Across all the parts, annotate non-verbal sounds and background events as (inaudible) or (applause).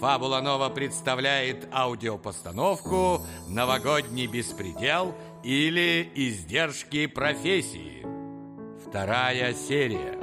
Фабула Нова представляет аудиопостановку «Новогодний беспредел» или «Издержки профессии». Вторая серия.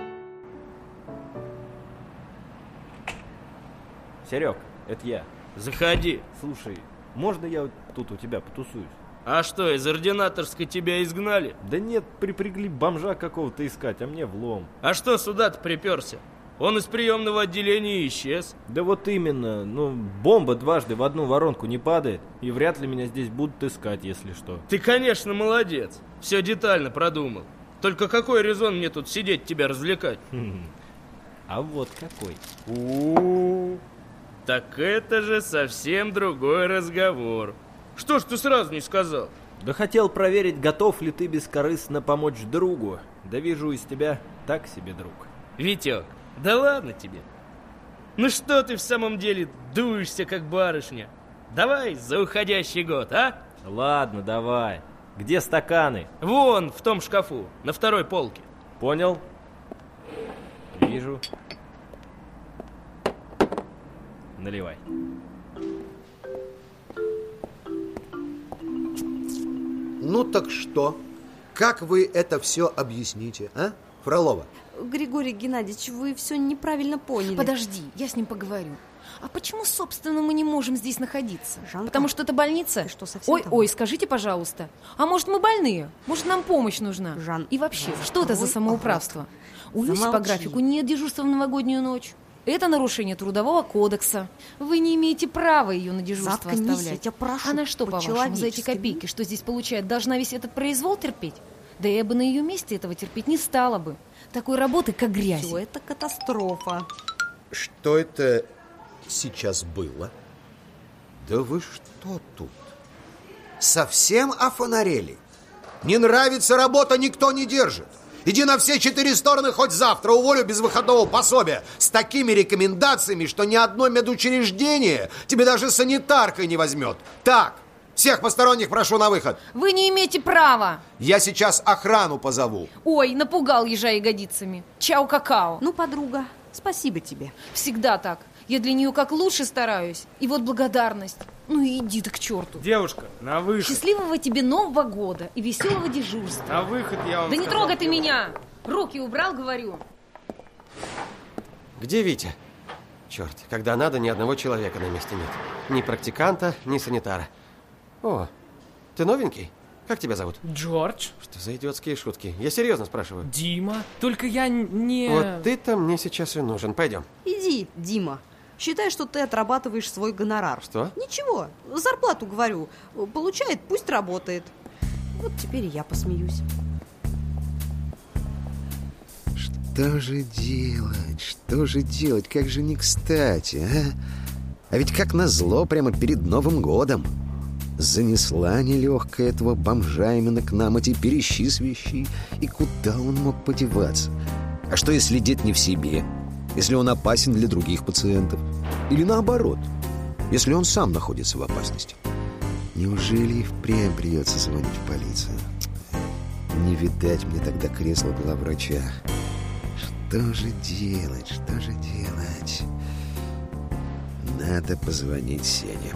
Серег, это я. Заходи. Слушай, можно я тут у тебя потусуюсь? А что, из ординаторской тебя изгнали? Да нет, припрягли бомжа какого-то искать, а мне влом. А что сюда-то приперся? Он из приемного отделения исчез. Да вот именно, ну, бомба дважды в одну воронку не падает, и вряд ли меня здесь будут искать, если что. Ты, конечно, молодец. Все детально продумал. Только какой резон мне тут сидеть тебя развлекать? А вот какой. У, Так это же совсем другой разговор. Что ж ты сразу не сказал? Да хотел проверить, готов ли ты бескорыстно помочь другу. Да вижу из тебя так себе друг. Витек, да ладно тебе. Ну что ты в самом деле дуешься, как барышня? Давай за уходящий год, а? Ладно, давай. Где стаканы? Вон, в том шкафу, на второй полке. Понял? Вижу. Наливай. Ну так что? Как вы это все объясните, а, Фролова? Григорий Геннадьевич, вы все неправильно поняли. Подожди, я с ним поговорю. А почему, собственно, мы не можем здесь находиться? Жанка, Потому что это больница? ты что, совсем ой, там? ой, скажите, пожалуйста. А может, мы больные? Может, нам помощь нужна? Жан, И вообще, Жан, что это за самоуправство? У Люси по графику нет дежурства в новогоднюю ночь. Это нарушение трудового кодекса. Вы не имеете права ее на дежурство Заткнись, оставлять. я тебя прошу, Она что, по-вашему, за эти копейки, что здесь получает, должна весь этот произвол терпеть? Да я бы на ее месте этого терпеть не стала бы. Такой работы, как грязь. Все, это катастрофа. Что это сейчас было? Да вы что тут? Совсем офонарели? Не нравится работа, никто не держит. Иди на все четыре стороны хоть завтра, уволю без выходного пособия. С такими рекомендациями, что ни одно медучреждение тебе даже санитаркой не возьмет. Так, всех посторонних прошу на выход. Вы не имеете права. Я сейчас охрану позову. Ой, напугал ежа ягодицами. Чау-какао. Ну, подруга, спасибо тебе. Всегда так. Я для нее как лучше стараюсь. И вот благодарность. Ну и иди ты к черту. Девушка, на выход. Счастливого тебе Нового года и веселого дежурства. На выход я вам Да не сказал. трогай ты меня! Руки убрал, говорю. Где Витя? Черт, когда надо, ни одного человека на месте нет. Ни практиканта, ни санитара. О, ты новенький? Как тебя зовут? Джордж, Что за идиотские шутки? Я серьезно спрашиваю. Дима, только я не... Вот ты-то мне сейчас и нужен. Пойдем. Иди, Дима. Считай, что ты отрабатываешь свой гонорар. Что? Ничего, зарплату, говорю. Получает, пусть работает. Вот теперь и я посмеюсь. Что же делать? Что же делать? Как же не кстати, а? А ведь как назло прямо перед Новым годом. Занесла нелегкая этого бомжа именно к нам, теперь ищи свищи. И куда он мог подеваться? А что, если дед не в себе? Если он опасен для других пациентов? Или наоборот? Если он сам находится в опасности? Неужели и впрямь придется звонить в полицию? Не видать мне тогда кресла главврача. Что же делать? Что же делать? Надо позвонить Сене.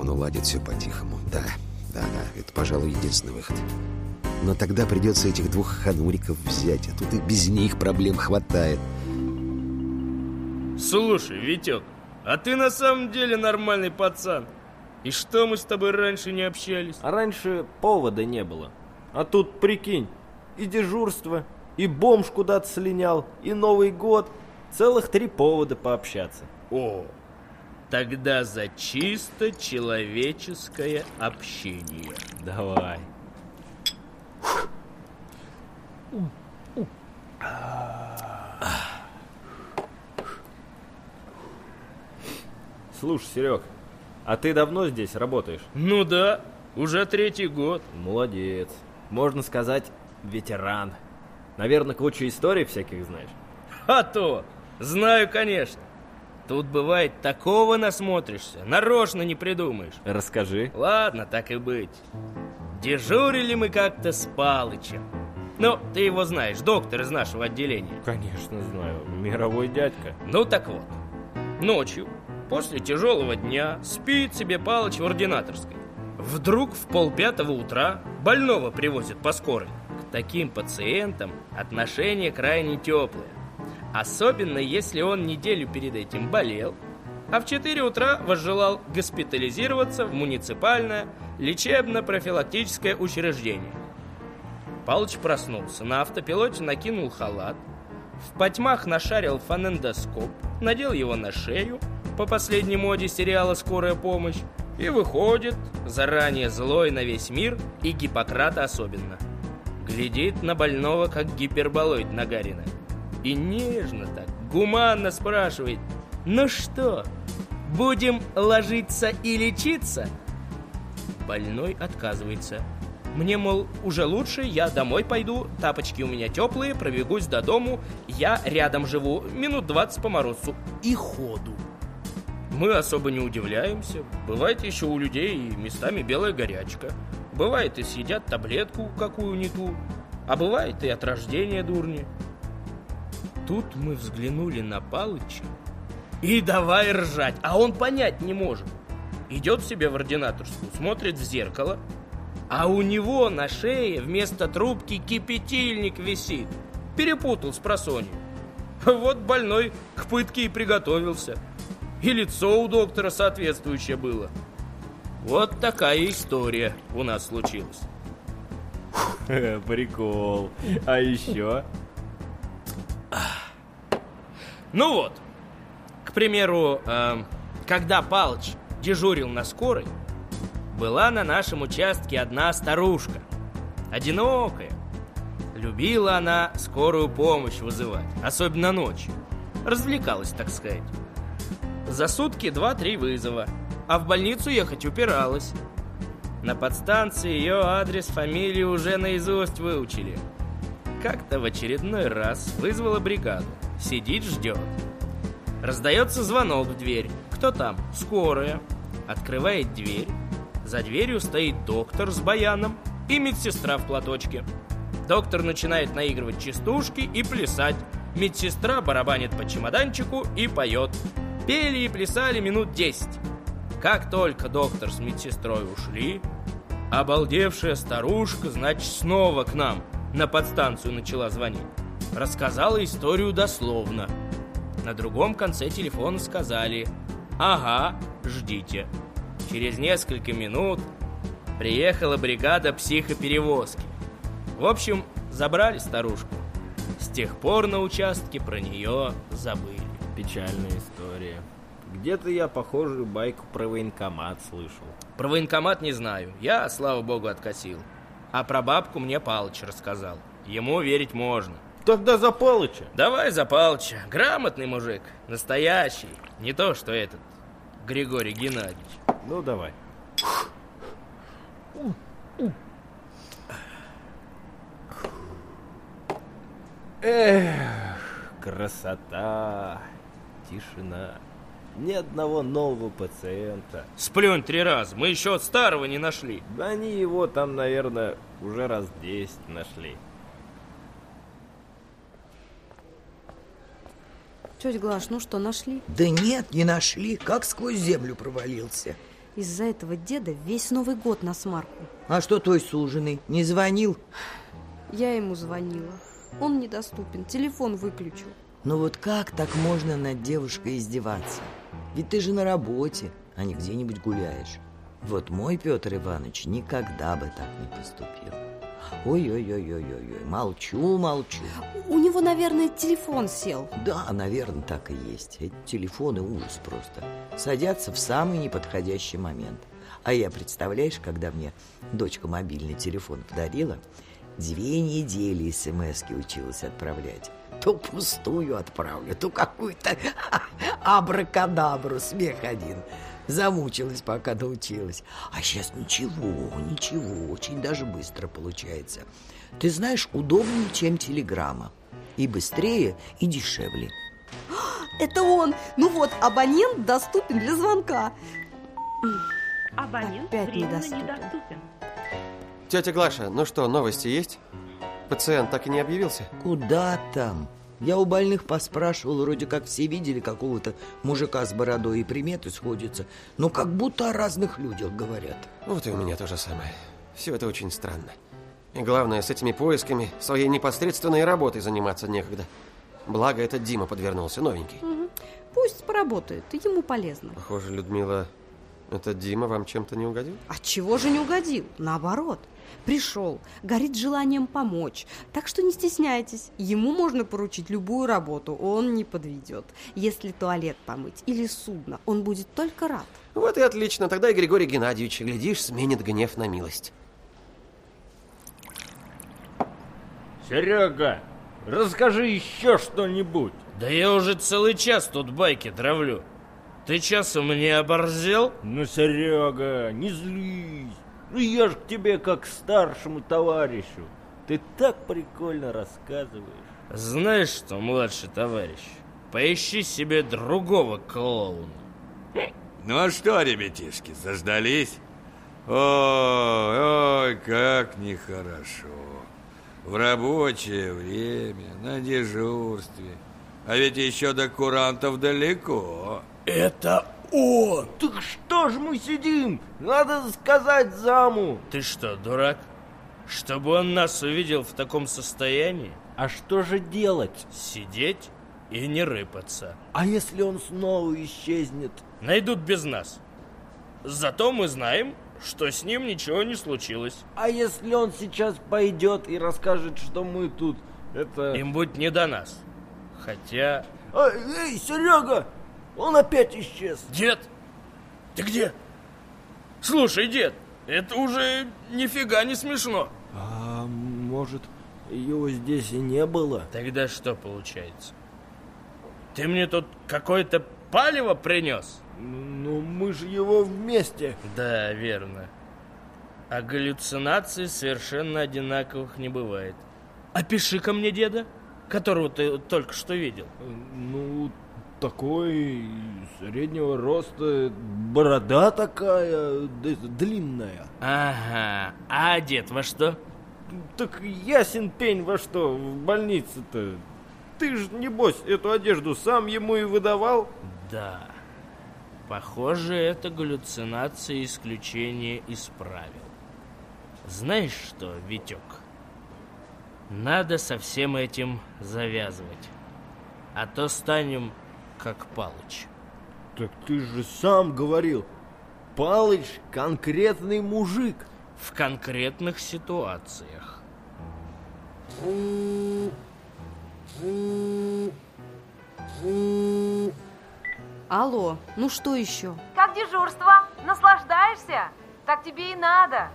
Он уладит все по-тихому. Да, да, да. Это, пожалуй, единственный выход. Но тогда придется этих двух хануриков взять, а тут и без них проблем хватает. Слушай, Витек, а ты на самом деле нормальный пацан. И что мы с тобой раньше не общались? А раньше повода не было. А тут, прикинь, и дежурство, и бомж куда-то слинял, и Новый год. Целых три повода пообщаться. О, тогда за чисто человеческое общение. Давай. Слушай, Серег, а ты давно здесь работаешь? Ну да, уже третий год. Молодец. Можно сказать, ветеран. Наверное, кучу историй всяких знаешь. А то, знаю, конечно. Тут бывает такого насмотришься, нарочно не придумаешь. Расскажи. Ладно, так и быть. Дежурили мы как-то с Палычем. Ну, ты его знаешь, доктор из нашего отделения. Конечно знаю. Мировой дядька. Ну так вот, ночью после тяжелого дня спит себе Палыч в ординаторской. Вдруг в полпятого утра больного привозят по скорой. К таким пациентам отношение крайне теплое. Особенно если он неделю перед этим болел, а в 4 утра возжелал госпитализироваться в муниципальное лечебно-профилактическое учреждение. Палыч проснулся, на автопилоте накинул халат, в потьмах нашарил фонендоскоп, надел его на шею по последней моде сериала «Скорая помощь» и выходит, заранее злой на весь мир и Гиппократа особенно. Глядит на больного, как гиперболоид на Гарина. И нежно так, гуманно спрашивает, «Ну что, будем ложиться и лечиться?» Больной отказывается. Мне, мол, уже лучше, я домой пойду, тапочки у меня теплые, пробегусь до дому, я рядом живу, минут 20 по морозцу. И ходу. Мы особо не удивляемся. Бывает еще у людей и местами белая горячка. Бывает и съедят таблетку какую не ту. А бывает и от рождения дурни. Тут мы взглянули на Палыча и давай ржать, а он понять не может. Идет себе в ординаторскую, смотрит в зеркало, а у него на шее вместо трубки кипятильник висит. Перепутал с просонью. Вот больной к пытке и приготовился. И лицо у доктора соответствующее было. Вот такая история у нас случилась. (laughs) Прикол. А еще? Ну вот, к примеру, эм, когда Палыч дежурил на скорой, была на нашем участке одна старушка, одинокая. Любила она скорую помощь вызывать, особенно ночью. Развлекалась, так сказать. За сутки два-три вызова, а в больницу ехать упиралась. На подстанции ее адрес, фамилию уже наизусть выучили. Как-то в очередной раз вызвала бригаду. Сидит, ждет. Раздается звонок в дверь. Кто там? Скорая. Открывает дверь. За дверью стоит доктор с баяном и медсестра в платочке. Доктор начинает наигрывать частушки и плясать. Медсестра барабанит по чемоданчику и поет. Пели и плясали минут десять. Как только доктор с медсестрой ушли, обалдевшая старушка, значит, снова к нам на подстанцию начала звонить. Рассказала историю дословно. На другом конце телефона сказали «Ага, ждите». Через несколько минут приехала бригада психоперевозки. В общем, забрали старушку. С тех пор на участке про нее забыли. Печальная история. Где-то я похожую байку про военкомат слышал. Про военкомат не знаю. Я, слава богу, откосил. А про бабку мне Палыч рассказал. Ему верить можно. Тогда за Палыча. Давай за Палыча. Грамотный мужик. Настоящий. Не то, что этот. Григорий Геннадьевич. Ну, давай. Эх, красота, тишина. Ни одного нового пациента. Сплюнь три раза. Мы еще от старого не нашли. Да они его там, наверное, уже раз десять нашли. Тетя Глаш, ну что, нашли? Да нет, не нашли. Как сквозь землю провалился. Из-за этого деда весь Новый год на смарку. А что той суженый? Не звонил? Я ему звонила. Он недоступен, телефон выключил. Ну вот как так можно над девушкой издеваться? Ведь ты же на работе, а не где-нибудь гуляешь. Вот мой Петр Иванович никогда бы так не поступил. Ой-ой-ой-ой-ой, молчу, молчу. У него, наверное, телефон сел. Да, наверное, так и есть. Эти телефоны ужас просто. Садятся в самый неподходящий момент. А я, представляешь, когда мне дочка мобильный телефон подарила, две недели смс училась отправлять. То пустую отправлю, то какую-то (laughs) абракадабру, смех один. Замучилась, пока научилась. А сейчас ничего, ничего, очень даже быстро получается. Ты знаешь, удобнее, чем телеграмма. И быстрее, и дешевле. Это он! Ну вот, абонент доступен для звонка. Абонент Опять временно недоступен. недоступен. Тетя Глаша, ну что, новости есть? Пациент так и не объявился? Куда там? Я у больных поспрашивал, вроде как все видели какого-то мужика с бородой и приметы сходятся, но как будто о разных людях говорят. Вот и у меня то же самое. Все это очень странно. И главное, с этими поисками своей непосредственной работой заниматься некогда. Благо, этот Дима подвернулся, новенький. Пусть поработает, ему полезно. Похоже, Людмила, этот Дима вам чем-то не угодил? А чего же не угодил? Наоборот. Пришел, горит желанием помочь. Так что не стесняйтесь. Ему можно поручить любую работу, он не подведет. Если туалет помыть или судно, он будет только рад. Вот и отлично. Тогда и Григорий Геннадьевич, глядишь, сменит гнев на милость. Серега, расскажи еще что-нибудь. Да я уже целый час тут байки травлю. Ты часом не оборзел? Ну, Серега, не злись. Ну, я ж к тебе как к старшему товарищу. Ты так прикольно рассказываешь. Знаешь что, младший товарищ, поищи себе другого клоуна. Ну а что, ребятишки, заждались? Ой, ой, как нехорошо. В рабочее время, на дежурстве. А ведь еще до курантов далеко. Это он! Так что ж мы сидим? Надо сказать заму. Ты что, дурак? Чтобы он нас увидел в таком состоянии? А что же делать? Сидеть и не рыпаться. А если он снова исчезнет? Найдут без нас. Зато мы знаем, что с ним ничего не случилось. А если он сейчас пойдет и расскажет, что мы тут, это... Им будет не до нас. Хотя... Эй, Серега! Он опять исчез. Дед, ты где? Слушай, дед, это уже нифига не смешно. А может, его здесь и не было? Тогда что получается? Ты мне тут какое-то палево принес? Ну, мы же его вместе. Да, верно. А галлюцинаций совершенно одинаковых не бывает. Опиши-ка мне деда, которого ты только что видел. Ну, такой среднего роста, борода такая длинная. Ага, а одет во что? Так ясен пень во что в больнице-то. Ты ж, небось, эту одежду сам ему и выдавал? Да. Похоже, это галлюцинация исключение из правил. Знаешь что, Витек? Надо со всем этим завязывать. А то станем как Палыч. Так ты же сам говорил, Палыч конкретный мужик. В конкретных ситуациях. Алло, ну что еще? Как дежурство? Наслаждаешься? Так тебе и надо.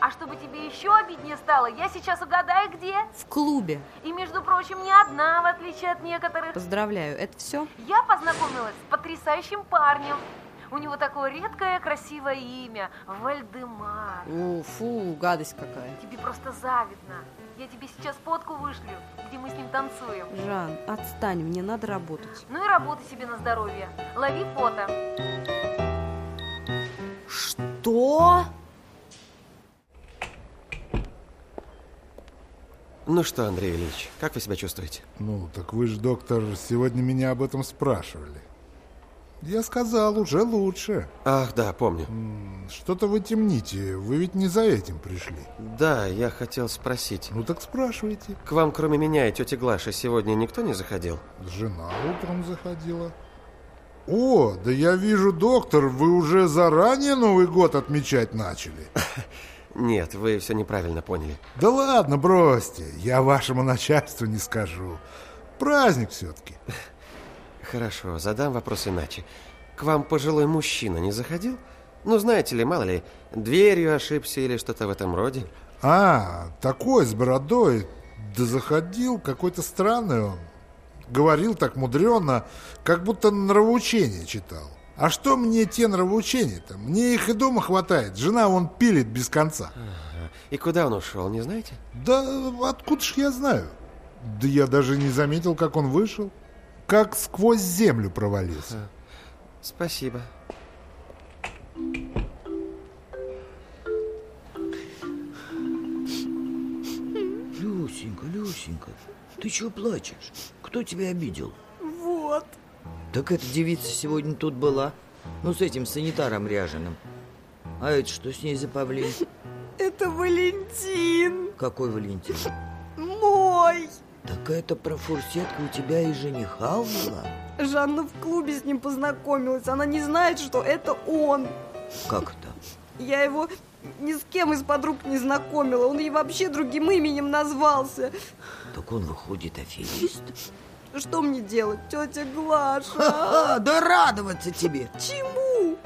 А чтобы тебе еще обиднее стало, я сейчас угадаю, где? В клубе. И, между прочим, не одна, в отличие от некоторых. Поздравляю, это все? Я познакомилась с потрясающим парнем. У него такое редкое красивое имя – Вальдемар. О, фу, гадость какая. Тебе просто завидно. Я тебе сейчас фотку вышлю, где мы с ним танцуем. Жан, отстань, мне надо работать. Ну и работай себе на здоровье. Лови фото. Что? Ну что, Андрей Ильич, как вы себя чувствуете? Ну, так вы же, доктор, сегодня меня об этом спрашивали. Я сказал, уже лучше. Ах, да, помню. Что-то вы темните, вы ведь не за этим пришли. Да, я хотел спросить. Ну так спрашивайте. К вам, кроме меня и тети Глаши, сегодня никто не заходил? Жена утром заходила. О, да я вижу, доктор, вы уже заранее Новый год отмечать начали. (laughs) Нет, вы все неправильно поняли. Да ладно, бросьте, я вашему начальству не скажу. Праздник все-таки. Хорошо, задам вопрос иначе. К вам пожилой мужчина не заходил? Ну, знаете ли, мало ли, дверью ошибся или что-то в этом роде. А, такой с бородой. Да заходил, какой-то странный он. Говорил так мудрено, как будто нравоучение читал. А что мне те нравоучения-то? Мне их и дома хватает. Жена вон пилит без конца. Ага. И куда он ушел, не знаете? Да откуда ж я знаю? Да я даже не заметил, как он вышел. Как сквозь землю провалился. Ага. Спасибо. Люсенька, Люсенька, ты чего плачешь? Кто тебя обидел? Так эта девица сегодня тут была. Ну, с этим санитаром ряженым. А это что с ней за павлин? Это Валентин. Какой Валентин? Мой. Так это про фурсетку у тебя и жениха увела? Жанна в клубе с ним познакомилась. Она не знает, что это он. Как это? Я его ни с кем из подруг не знакомила. Он ей вообще другим именем назвался. Так он выходит аферист? Что мне делать, тетя Глаша? Ха-ха, да радоваться тебе. Чему?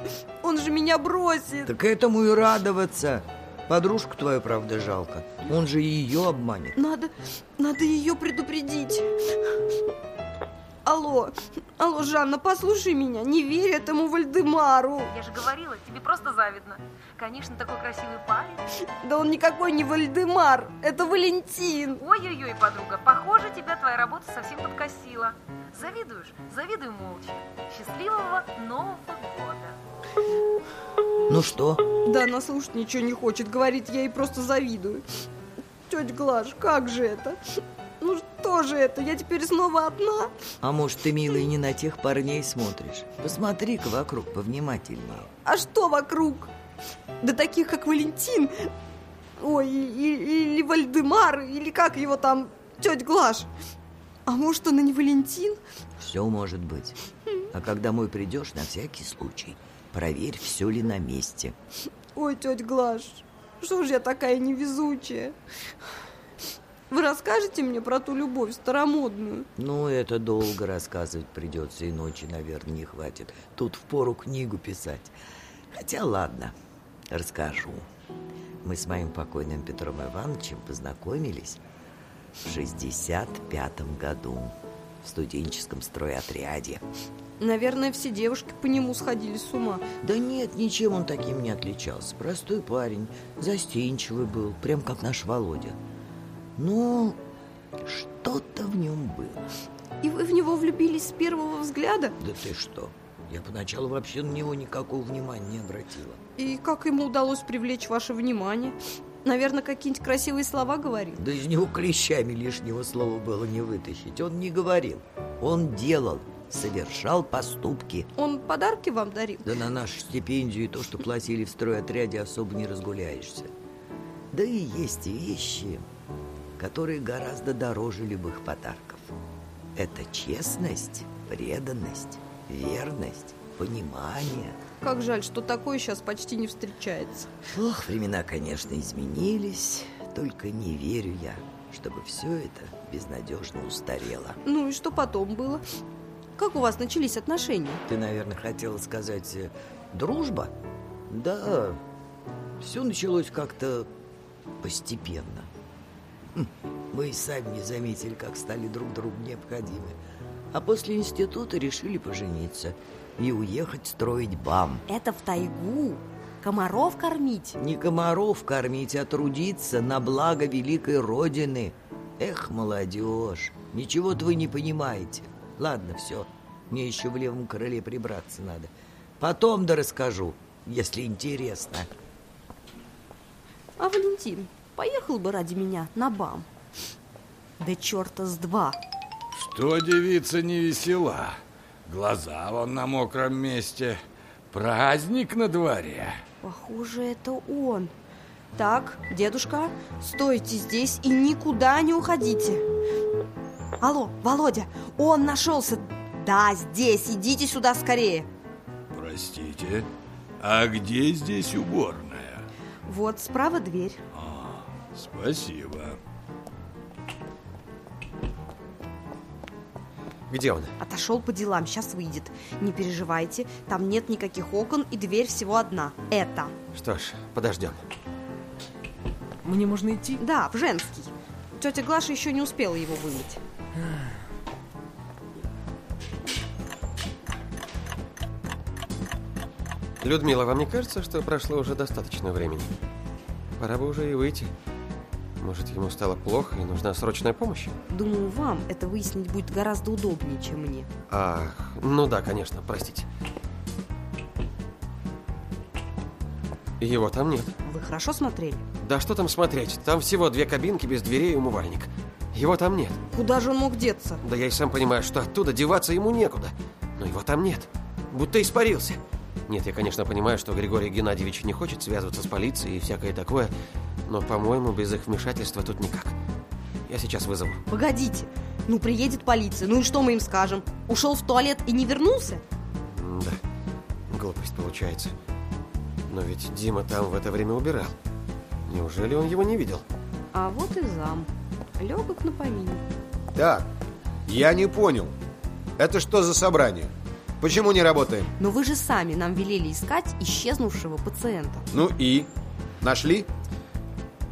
Он же меня бросит. Так этому и радоваться. Подружку твою, правда, жалко. Он же ее обманет. Надо, надо ее предупредить. Алло, алло, Жанна, послушай меня, не верь этому Вальдемару. Я же говорила, тебе просто завидно. Конечно, такой красивый парень. Да он никакой не Вальдемар, это Валентин. Ой-ой-ой, подруга, похоже, тебя твоя работа совсем подкосила. Завидуешь? Завидуй молча. Счастливого Нового года. Ну что? Да, она слушать ничего не хочет, говорит, я ей просто завидую. Тетя Глаш, как же это? Ну что же это, я теперь снова одна? А может, ты, милый, не на тех парней смотришь? Посмотри-ка вокруг повнимательнее. А что вокруг? Да таких, как Валентин, ой, или Вальдемар, или как его там, тетя Глаш. А может, он и не Валентин? Все может быть. А когда мой придешь, на всякий случай, проверь, все ли на месте. Ой, тетя Глаш, что же я такая невезучая? Вы расскажете мне про ту любовь старомодную? Ну, это долго рассказывать придется, и ночи, наверное, не хватит. Тут впору книгу писать. Хотя, ладно, расскажу. Мы с моим покойным Петром Ивановичем познакомились в 65-м году в студенческом стройотряде. Наверное, все девушки по нему сходили с ума. Да нет, ничем он таким не отличался. Простой парень, застенчивый был, прям как наш Володя. Но что-то в нем было. И вы в него влюбились с первого взгляда? Да ты что? Я поначалу вообще на него никакого внимания не обратила. И как ему удалось привлечь ваше внимание? Наверное, какие-нибудь красивые слова говорил? Да из него клещами лишнего слова было не вытащить. Он не говорил, он делал, совершал поступки. Он подарки вам дарил? Да на нашу стипендию и то, что платили в стройотряде, особо не разгуляешься. Да и есть вещи, которые гораздо дороже любых подарков. Это честность, преданность, верность, понимание. Как жаль, что такое сейчас почти не встречается. Ох, времена, конечно, изменились, только не верю я, чтобы все это безнадежно устарело. Ну и что потом было? Как у вас начались отношения? Ты, наверное, хотела сказать э, дружба? Да, все началось как-то постепенно. Хм, мы и сами не заметили, как стали друг другу необходимы. А после института решили пожениться и уехать строить БАМ. Это в тайгу. Комаров кормить? Не комаров кормить, а трудиться на благо великой Родины. Эх, молодежь, ничего-то вы не понимаете. Ладно, все, мне еще в левом крыле прибраться надо. Потом да расскажу, если интересно. А Валентин поехал бы ради меня на БАМ? Да черта с два. Что девица не весела? Глаза вон на мокром месте. Праздник на дворе. Похоже, это он. Так, дедушка, стойте здесь и никуда не уходите. Алло, Володя, он нашелся. Да, здесь, идите сюда скорее. Простите, а где здесь уборная? Вот справа дверь. Спасибо. Где он? Отошел по делам, сейчас выйдет. Не переживайте, там нет никаких окон и дверь всего одна. Это. Что ж, подождем. Мне можно идти? Да, в женский. Тетя Глаша еще не успела его вымыть. Людмила, вам не кажется, что прошло уже достаточно времени? Пора бы уже и выйти. Может, ему стало плохо и нужна срочная помощь? Думаю, вам это выяснить будет гораздо удобнее, чем мне. Ах, ну да, конечно, простите. Его там нет. Вы хорошо смотрели? Да что там смотреть? Там всего две кабинки без дверей и умывальник. Его там нет. Куда же он мог деться? Да я и сам понимаю, что оттуда деваться ему некуда. Но его там нет. Будто испарился. Нет, я, конечно, понимаю, что Григорий Геннадьевич не хочет связываться с полицией и всякое такое, но, по-моему, без их вмешательства тут никак. Я сейчас вызову. Погодите. Ну, приедет полиция. Ну и что мы им скажем? Ушел в туалет и не вернулся? Да, глупость получается. Но ведь Дима там в это время убирал. Неужели он его не видел? А вот и зам. Легок на помине. Так, я не понял. Это что за собрание? Почему не работаем? Но вы же сами нам велели искать исчезнувшего пациента. Ну и? Нашли?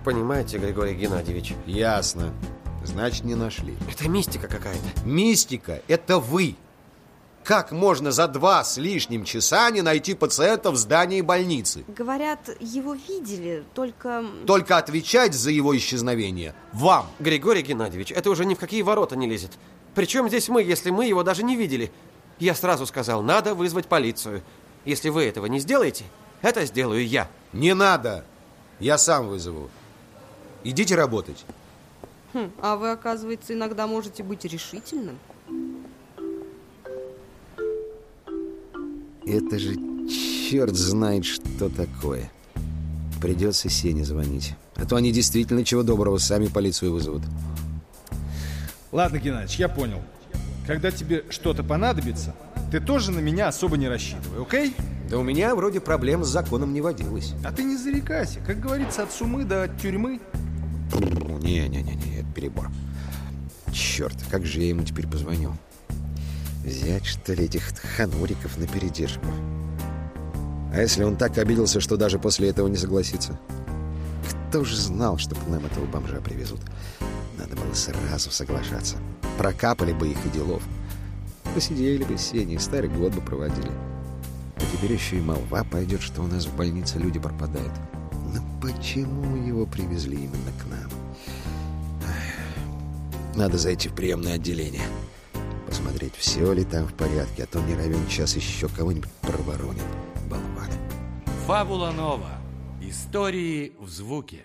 Понимаете, Григорий Геннадьевич? Ясно. Значит, не нашли. Это мистика какая-то. Мистика – это вы. Как можно за два с лишним часа не найти пациента в здании больницы? Говорят, его видели, только... Только отвечать за его исчезновение вам. Григорий Геннадьевич, это уже ни в какие ворота не лезет. Причем здесь мы, если мы его даже не видели? Я сразу сказал, надо вызвать полицию. Если вы этого не сделаете, это сделаю я. Не надо. Я сам вызову. Идите работать. Хм, а вы, оказывается, иногда можете быть решительным. Это же черт знает, что такое. Придется Сене звонить. А то они действительно чего доброго сами полицию вызовут. Ладно, Геннадьевич, я понял. Когда тебе что-то понадобится, ты тоже на меня особо не рассчитывай, окей? Да у меня вроде проблем с законом не водилось. А ты не зарекайся. Как говорится, от сумы до тюрьмы. Не-не-не, это перебор. Черт, как же я ему теперь позвоню? Взять, что ли, этих хануриков на передержку? А если он так обиделся, что даже после этого не согласится? Кто же знал, что к нам этого бомжа привезут? Надо было сразу соглашаться. Прокапали бы их и делов. Посидели бы с Сеней, старый год бы проводили. А теперь еще и молва пойдет, что у нас в больнице люди пропадают. Почему его привезли именно к нам? Надо зайти в приемное отделение. Посмотреть, все ли там в порядке, а то не равен час еще кого-нибудь проворонит. Болван. Фабула Нова. Истории в звуке.